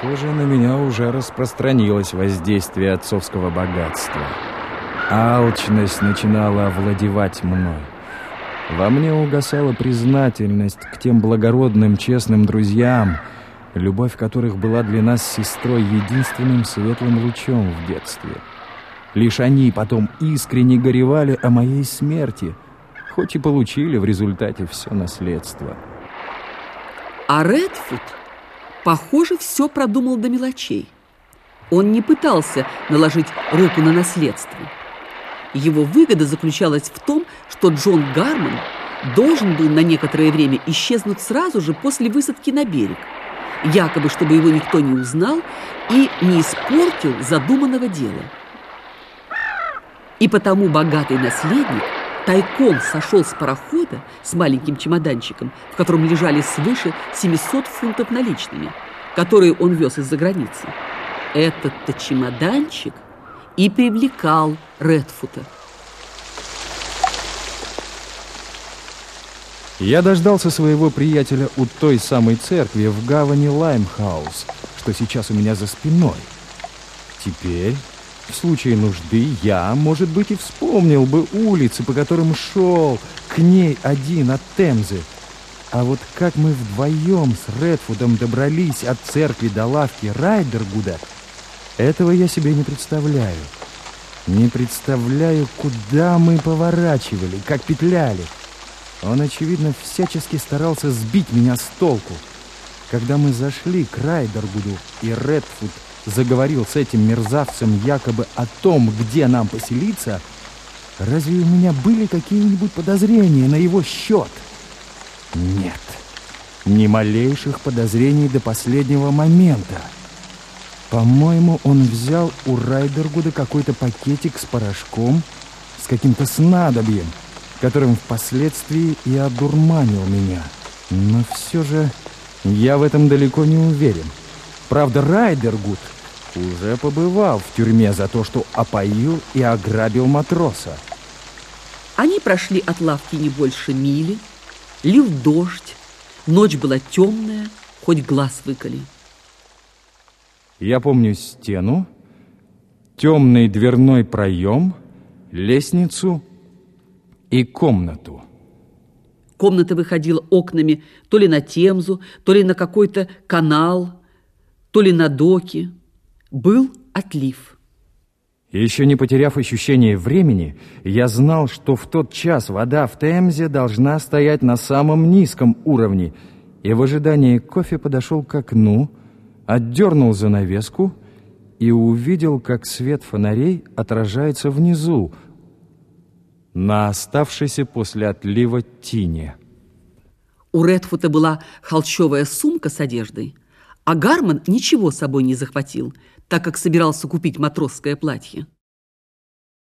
Похоже, на меня уже распространилось воздействие отцовского богатства. Алчность начинала овладевать мной. Во мне угасала признательность к тем благородным, честным друзьям, любовь которых была для нас с сестрой единственным светлым лучом в детстве. Лишь они потом искренне горевали о моей смерти, хоть и получили в результате все наследство. А Редфуд, похоже, все продумал до мелочей. Он не пытался наложить руку на наследство. Его выгода заключалась в том, что Джон Гарман должен был на некоторое время исчезнуть сразу же после высадки на берег, якобы чтобы его никто не узнал и не испортил задуманного дела. И потому богатый наследник тайком сошел с парохода с маленьким чемоданчиком, в котором лежали свыше 700 фунтов наличными, которые он вез из-за границы. Этот-то чемоданчик – и привлекал Редфута. Я дождался своего приятеля у той самой церкви в гавани Лаймхаус, что сейчас у меня за спиной. Теперь, в случае нужды, я, может быть, и вспомнил бы улицы, по которым шел к ней один от Темзы. А вот как мы вдвоем с Редфудом добрались от церкви до лавки Райдергуда — этого я себе не представляю. Не представляю, куда мы поворачивали, как петляли. Он, очевидно, всячески старался сбить меня с толку. Когда мы зашли к Райдергуду, и Редфуд заговорил с этим мерзавцем якобы о том, где нам поселиться, разве у меня были какие-нибудь подозрения на его счет? Нет, ни малейших подозрений до последнего момента. По-моему, он взял у Райдергуда какой-то пакетик с порошком, с каким-то снадобьем, которым впоследствии и одурманил меня. Но все же я в этом далеко не уверен. Правда, Райдергуд уже побывал в тюрьме за то, что опоил и ограбил матроса. Они прошли от лавки не больше мили, лил дождь, ночь была темная, хоть глаз выколи. Я помню стену, темный дверной проем, лестницу и комнату. Комната выходила окнами то ли на Темзу, то ли на какой-то канал, то ли на доки. Был отлив. Еще не потеряв ощущение времени, я знал, что в тот час вода в Темзе должна стоять на самом низком уровне, и в ожидании кофе подошел к окну, отдернул занавеску и увидел, как свет фонарей отражается внизу, на оставшейся после отлива тине. У Редфута была холщовая сумка с одеждой, а Гарман ничего с собой не захватил, так как собирался купить матросское платье.